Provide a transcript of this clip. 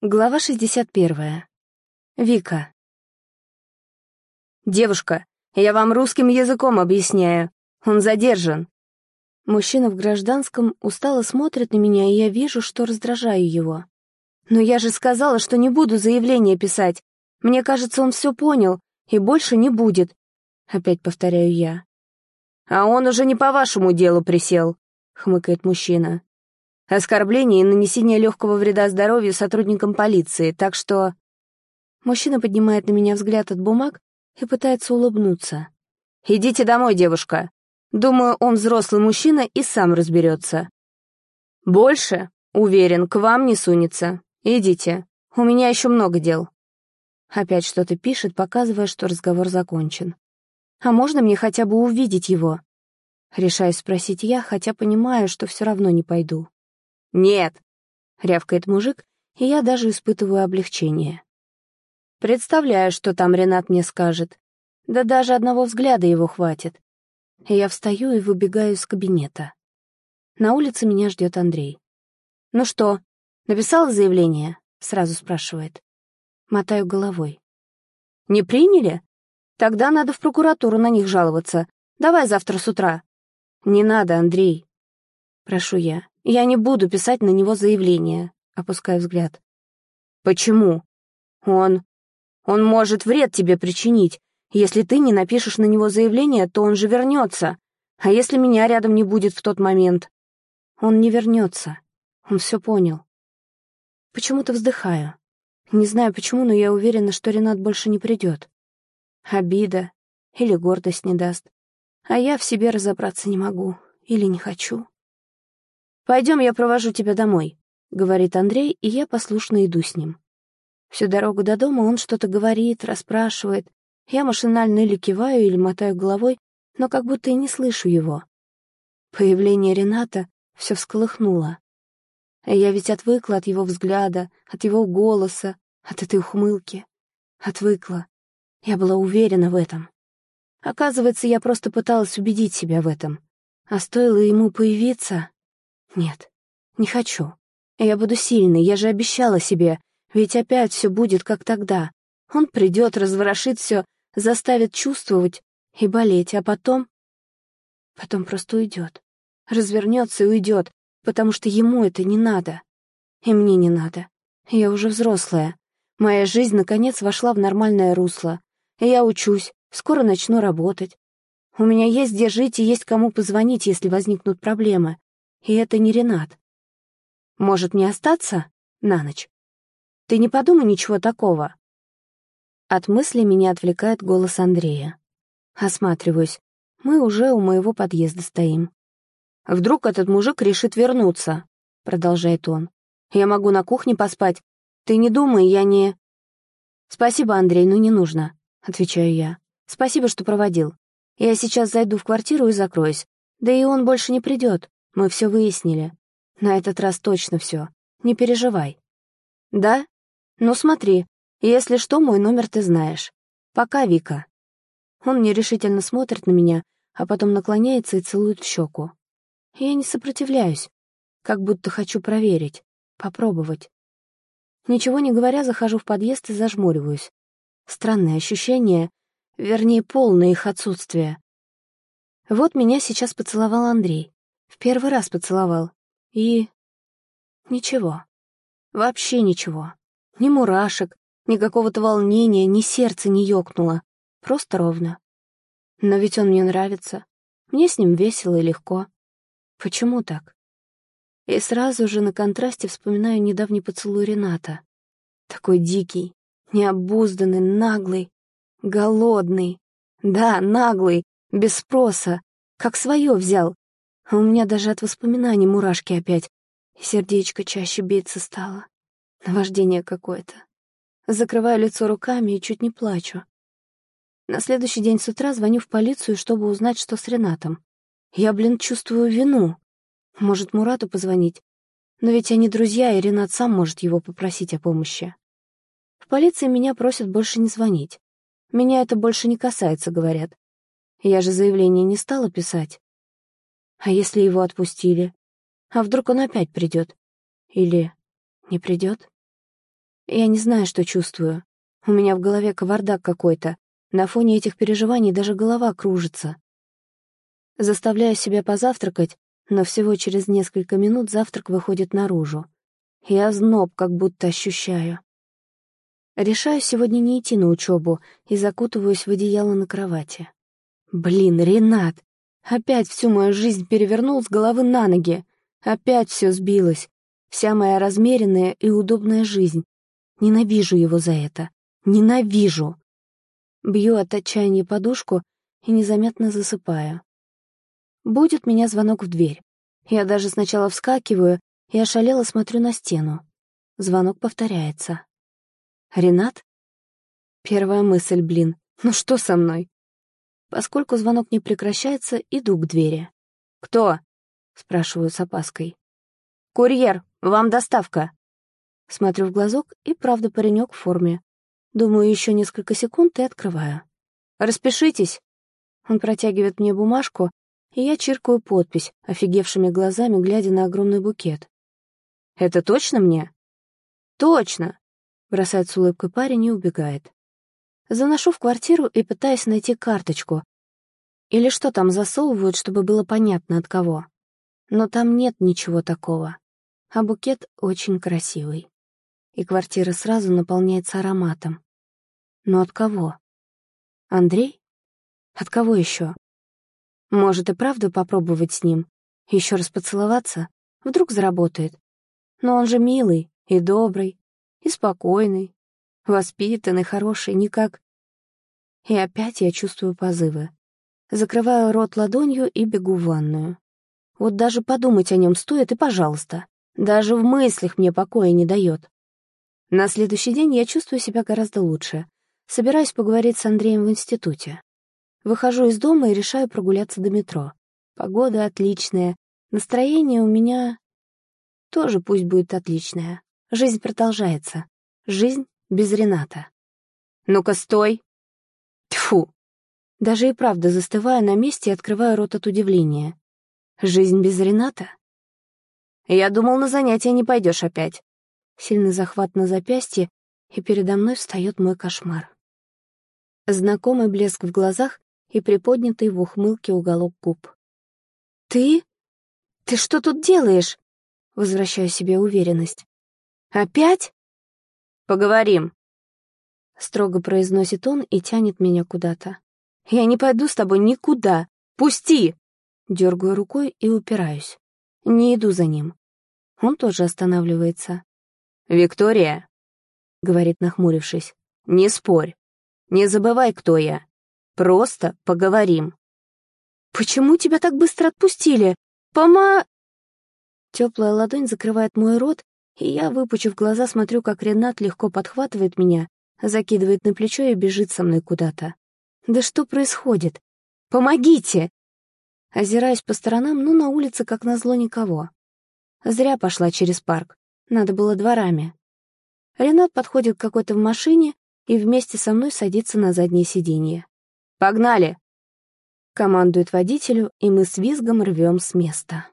Глава 61. Вика. «Девушка, я вам русским языком объясняю. Он задержан». Мужчина в гражданском устало смотрит на меня, и я вижу, что раздражаю его. «Но я же сказала, что не буду заявление писать. Мне кажется, он все понял, и больше не будет», — опять повторяю я. «А он уже не по вашему делу присел», — хмыкает мужчина оскорбление и нанесение легкого вреда здоровью сотрудникам полиции, так что... Мужчина поднимает на меня взгляд от бумаг и пытается улыбнуться. «Идите домой, девушка. Думаю, он взрослый мужчина и сам разберется. Больше, уверен, к вам не сунется. Идите. У меня еще много дел». Опять что-то пишет, показывая, что разговор закончен. «А можно мне хотя бы увидеть его?» Решаю спросить я, хотя понимаю, что все равно не пойду. «Нет!» — рявкает мужик, и я даже испытываю облегчение. Представляю, что там Ренат мне скажет. Да даже одного взгляда его хватит. Я встаю и выбегаю из кабинета. На улице меня ждет Андрей. «Ну что, написала заявление?» — сразу спрашивает. Мотаю головой. «Не приняли? Тогда надо в прокуратуру на них жаловаться. Давай завтра с утра». «Не надо, Андрей». Прошу я. Я не буду писать на него заявление, опуская взгляд. Почему? Он... Он может вред тебе причинить. Если ты не напишешь на него заявление, то он же вернется. А если меня рядом не будет в тот момент? Он не вернется. Он все понял. Почему-то вздыхаю. Не знаю почему, но я уверена, что Ренат больше не придет. Обида или гордость не даст. А я в себе разобраться не могу или не хочу. «Пойдем, я провожу тебя домой», — говорит Андрей, и я послушно иду с ним. Всю дорогу до дома он что-то говорит, расспрашивает. Я машинально или киваю, или мотаю головой, но как будто и не слышу его. Появление Рената все всколыхнуло. Я ведь отвыкла от его взгляда, от его голоса, от этой ухмылки. Отвыкла. Я была уверена в этом. Оказывается, я просто пыталась убедить себя в этом. А стоило ему появиться, нет, не хочу. Я буду сильной, я же обещала себе, ведь опять все будет как тогда. Он придет, разворошит все, заставит чувствовать и болеть, а потом... Потом просто уйдет. Развернется и уйдет, потому что ему это не надо. И мне не надо. Я уже взрослая. Моя жизнь, наконец, вошла в нормальное русло. Я учусь, скоро начну работать. У меня есть где жить и есть кому позвонить, если возникнут проблемы. И это не Ренат. Может, не остаться на ночь? Ты не подумай ничего такого. От мысли меня отвлекает голос Андрея. Осматриваюсь. Мы уже у моего подъезда стоим. «Вдруг этот мужик решит вернуться?» — продолжает он. «Я могу на кухне поспать. Ты не думай, я не...» «Спасибо, Андрей, но не нужно», — отвечаю я. «Спасибо, что проводил. Я сейчас зайду в квартиру и закроюсь. Да и он больше не придет. Мы все выяснили. На этот раз точно все. Не переживай. Да? Ну смотри, если что, мой номер ты знаешь. Пока, Вика. Он нерешительно смотрит на меня, а потом наклоняется и целует в щеку. Я не сопротивляюсь, как будто хочу проверить, попробовать. Ничего не говоря, захожу в подъезд и зажмуриваюсь. Странное ощущение, вернее, полное их отсутствие. Вот меня сейчас поцеловал Андрей. Первый раз поцеловал. И... Ничего. Вообще ничего. Ни мурашек, ни какого-то волнения, ни сердца не ёкнуло. Просто ровно. Но ведь он мне нравится. Мне с ним весело и легко. Почему так? И сразу же на контрасте вспоминаю недавний поцелуй Рената. Такой дикий, необузданный, наглый, голодный. Да, наглый, без спроса, как свое взял, а у меня даже от воспоминаний мурашки опять. И сердечко чаще биться стало. Наваждение какое-то. Закрываю лицо руками и чуть не плачу. На следующий день с утра звоню в полицию, чтобы узнать, что с Ренатом. Я, блин, чувствую вину. Может, Мурату позвонить? Но ведь они друзья, и Ренат сам может его попросить о помощи. В полиции меня просят больше не звонить. Меня это больше не касается, говорят. Я же заявление не стала писать. А если его отпустили? А вдруг он опять придет? Или не придет? Я не знаю, что чувствую. У меня в голове кавардак какой-то. На фоне этих переживаний даже голова кружится. Заставляю себя позавтракать, но всего через несколько минут завтрак выходит наружу. Я зноб как будто ощущаю. Решаю сегодня не идти на учебу и закутываюсь в одеяло на кровати. Блин, Ренат! Опять всю мою жизнь перевернул с головы на ноги. Опять все сбилось. Вся моя размеренная и удобная жизнь. Ненавижу его за это. Ненавижу. Бью от отчаяния подушку и незаметно засыпаю. Будет меня звонок в дверь. Я даже сначала вскакиваю и ошалело смотрю на стену. Звонок повторяется. «Ренат?» Первая мысль, блин, ну что со мной? Поскольку звонок не прекращается, иду к двери. «Кто?» — спрашиваю с опаской. «Курьер, вам доставка». Смотрю в глазок, и правда паренек в форме. Думаю, еще несколько секунд и открываю. «Распишитесь!» Он протягивает мне бумажку, и я чиркаю подпись, офигевшими глазами, глядя на огромный букет. «Это точно мне?» «Точно!» — бросает с улыбкой парень и убегает. Заношу в квартиру и пытаюсь найти карточку. Или что там засовывают, чтобы было понятно от кого. Но там нет ничего такого. А букет очень красивый и квартира сразу наполняется ароматом. Но от кого? Андрей? От кого еще? Может и правда попробовать с ним? Еще раз поцеловаться? Вдруг заработает. Но он же милый и добрый, и спокойный, воспитанный, хороший, никак. И опять я чувствую позывы. Закрываю рот ладонью и бегу в ванную. Вот даже подумать о нем стоит, и пожалуйста. Даже в мыслях мне покоя не дает. На следующий день я чувствую себя гораздо лучше. Собираюсь поговорить с Андреем в институте. Выхожу из дома и решаю прогуляться до метро. Погода отличная, настроение у меня тоже пусть будет отличное. Жизнь продолжается. Жизнь без Рената. «Ну-ка, стой!» Тьфу! Даже и правда застываю на месте и открываю рот от удивления. Жизнь без Рената? Я думал, на занятия не пойдешь опять сильный захват на запястье, и передо мной встает мой кошмар. Знакомый блеск в глазах и приподнятый в ухмылке уголок губ. «Ты? Ты что тут делаешь?» Возвращаю себе уверенность. «Опять?» «Поговорим», — строго произносит он и тянет меня куда-то. «Я не пойду с тобой никуда! Пусти!» Дергаю рукой и упираюсь. Не иду за ним. Он тоже останавливается. «Виктория», — говорит, нахмурившись, — «не спорь. Не забывай, кто я. Просто поговорим». «Почему тебя так быстро отпустили? Пома...» Теплая ладонь закрывает мой рот, и я, выпучив глаза, смотрю, как Ренат легко подхватывает меня, закидывает на плечо и бежит со мной куда-то. «Да что происходит? Помогите!» Озираюсь по сторонам, но на улице, как назло, никого. Зря пошла через парк. Надо было дворами. Ренат подходит к какой-то в машине и вместе со мной садится на заднее сиденье. «Погнали!» Командует водителю, и мы с визгом рвем с места.